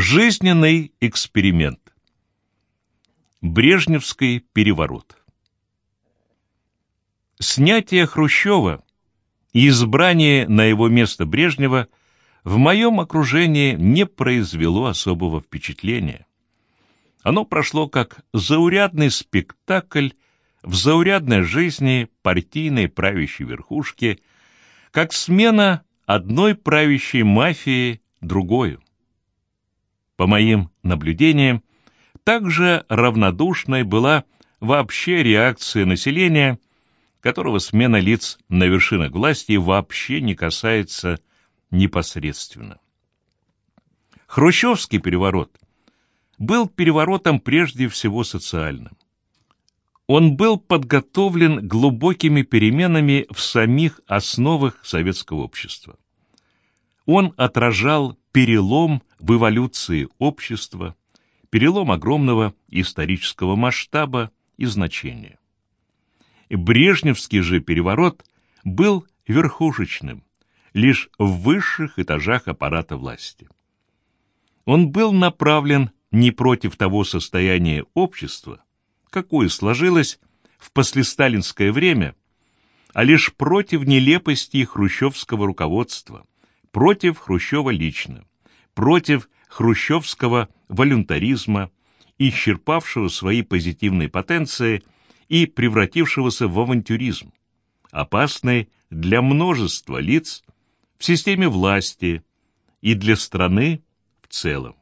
Жизненный эксперимент. Брежневский переворот. Снятие Хрущева и избрание на его место Брежнева в моем окружении не произвело особого впечатления. Оно прошло как заурядный спектакль в заурядной жизни партийной правящей верхушки, как смена одной правящей мафии другой. По моим наблюдениям, также равнодушной была вообще реакция населения, которого смена лиц на вершинах власти вообще не касается непосредственно. Хрущевский переворот был переворотом прежде всего социальным. Он был подготовлен глубокими переменами в самих основах советского общества. Он отражал перелом в эволюции общества, перелом огромного исторического масштаба и значения. Брежневский же переворот был верхушечным, лишь в высших этажах аппарата власти. Он был направлен не против того состояния общества, какое сложилось в послесталинское время, а лишь против нелепости хрущевского руководства, против Хрущева лично против хрущевского волюнтаризма, исчерпавшего свои позитивные потенции и превратившегося в авантюризм, опасный для множества лиц в системе власти и для страны в целом.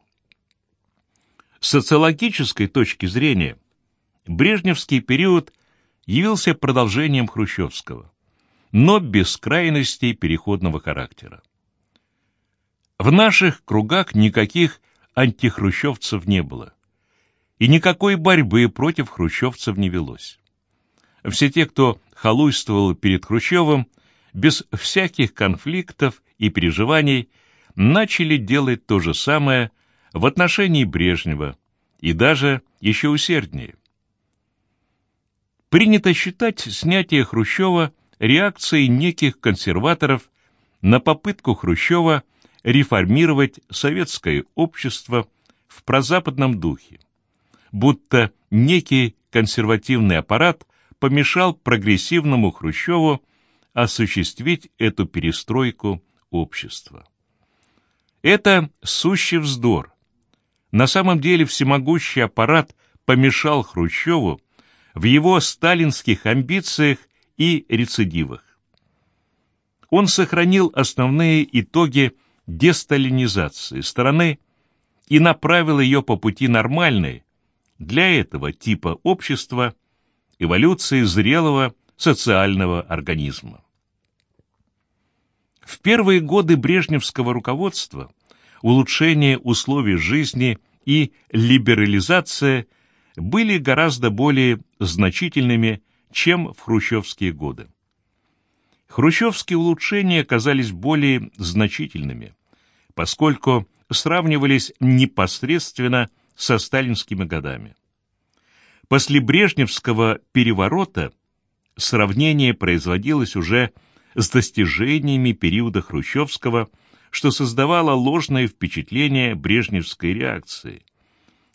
С социологической точки зрения Брежневский период явился продолжением хрущевского, но без крайностей переходного характера. В наших кругах никаких антихрущевцев не было, и никакой борьбы против хрущевцев не велось. Все те, кто халуйствовал перед Хрущевым, без всяких конфликтов и переживаний, начали делать то же самое в отношении Брежнева, и даже еще усерднее. Принято считать снятие Хрущева реакцией неких консерваторов на попытку Хрущева – реформировать советское общество в прозападном духе, будто некий консервативный аппарат помешал прогрессивному Хрущеву осуществить эту перестройку общества. Это сущий вздор. На самом деле всемогущий аппарат помешал Хрущеву в его сталинских амбициях и рецидивах. Он сохранил основные итоги десталинизации страны и направил ее по пути нормальной для этого типа общества эволюции зрелого социального организма. В первые годы брежневского руководства улучшение условий жизни и либерализация были гораздо более значительными, чем в хрущевские годы. Хрущевские улучшения казались более значительными, поскольку сравнивались непосредственно со сталинскими годами. После Брежневского переворота сравнение производилось уже с достижениями периода Хрущевского, что создавало ложное впечатление брежневской реакции,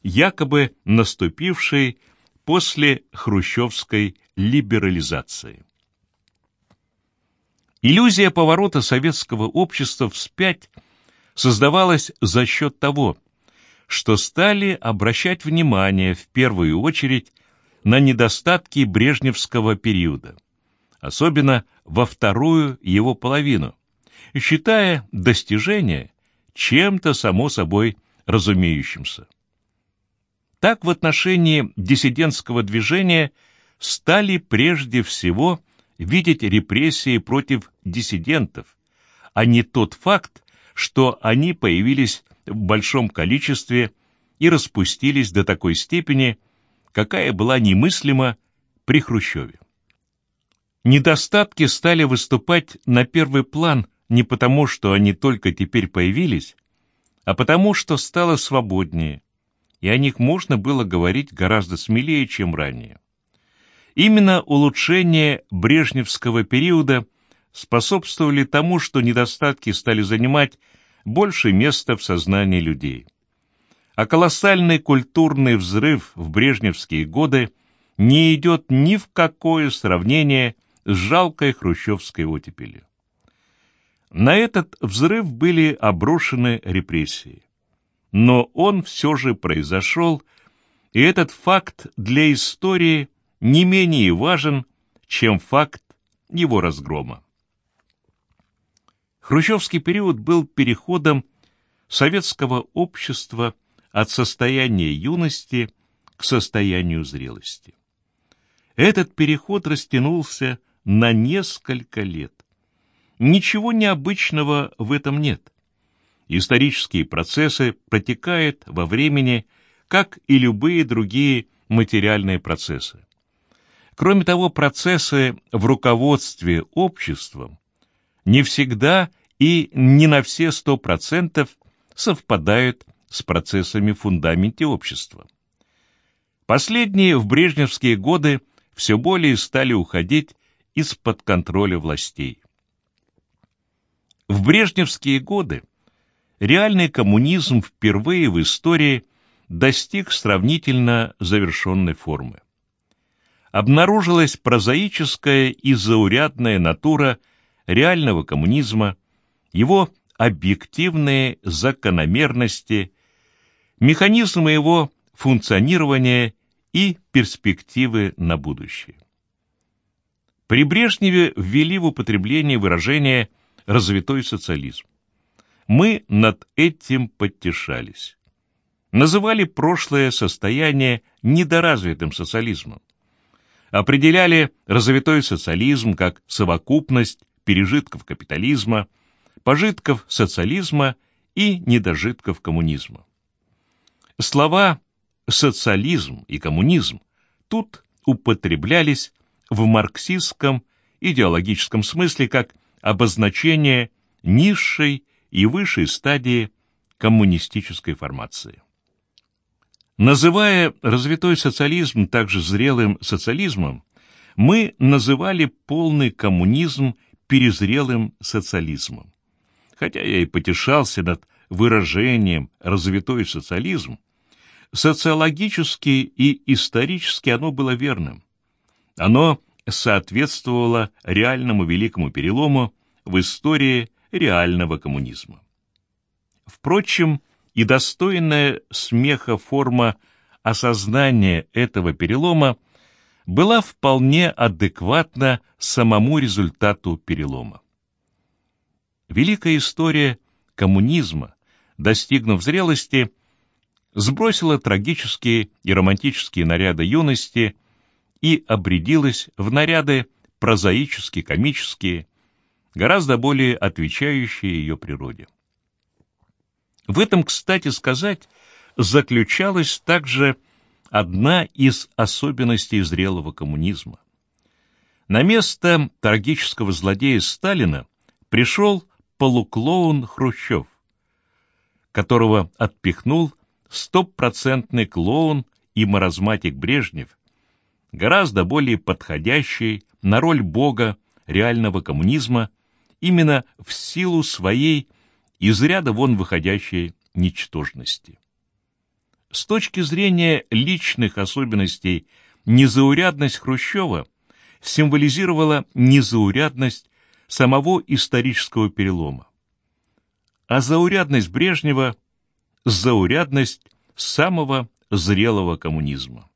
якобы наступившей после хрущевской либерализации. Иллюзия поворота советского общества вспять создавалась за счет того, что стали обращать внимание в первую очередь на недостатки брежневского периода, особенно во вторую его половину, считая достижения чем-то само собой разумеющимся. Так в отношении диссидентского движения стали прежде всего видеть репрессии против диссидентов, а не тот факт, что они появились в большом количестве и распустились до такой степени, какая была немыслима при Хрущеве. Недостатки стали выступать на первый план не потому, что они только теперь появились, а потому, что стало свободнее, и о них можно было говорить гораздо смелее, чем ранее. Именно улучшение брежневского периода способствовали тому, что недостатки стали занимать больше места в сознании людей. а колоссальный культурный взрыв в брежневские годы не идет ни в какое сравнение с жалкой хрущевской оттепелью. На этот взрыв были обрушены репрессии. Но он все же произошел, и этот факт для истории не менее важен, чем факт его разгрома. Хрущевский период был переходом советского общества от состояния юности к состоянию зрелости. Этот переход растянулся на несколько лет. Ничего необычного в этом нет. Исторические процессы протекают во времени, как и любые другие материальные процессы. Кроме того, процессы в руководстве обществом не всегда и не на все сто процентов совпадают с процессами в фундаменте общества. Последние в брежневские годы все более стали уходить из-под контроля властей. В брежневские годы реальный коммунизм впервые в истории достиг сравнительно завершенной формы. Обнаружилась прозаическая и заурядная натура реального коммунизма, его объективные закономерности, механизмы его функционирования и перспективы на будущее. При Брежневе ввели в употребление выражение «развитой социализм». Мы над этим подтешались. Называли прошлое состояние недоразвитым социализмом. Определяли развитой социализм как совокупность пережитков капитализма, пожитков социализма и недожитков коммунизма. Слова «социализм» и «коммунизм» тут употреблялись в марксистском идеологическом смысле как обозначение низшей и высшей стадии коммунистической формации. Называя развитой социализм также зрелым социализмом, мы называли полный коммунизм перезрелым социализмом. Хотя я и потешался над выражением «развитой социализм», социологически и исторически оно было верным. Оно соответствовало реальному великому перелому в истории реального коммунизма. Впрочем, и достойная смеха форма осознания этого перелома была вполне адекватна самому результату перелома. Великая история коммунизма, достигнув зрелости, сбросила трагические и романтические наряды юности и обрядилась в наряды прозаически-комические, гораздо более отвечающие ее природе. В этом, кстати сказать, заключалась также одна из особенностей зрелого коммунизма. На место трагического злодея Сталина пришел полуклоун Хрущев, которого отпихнул стопроцентный клоун и маразматик Брежнев, гораздо более подходящий на роль бога реального коммунизма именно в силу своей из ряда вон выходящей ничтожности. С точки зрения личных особенностей незаурядность Хрущева символизировала незаурядность самого исторического перелома, а заурядность Брежнева – заурядность самого зрелого коммунизма.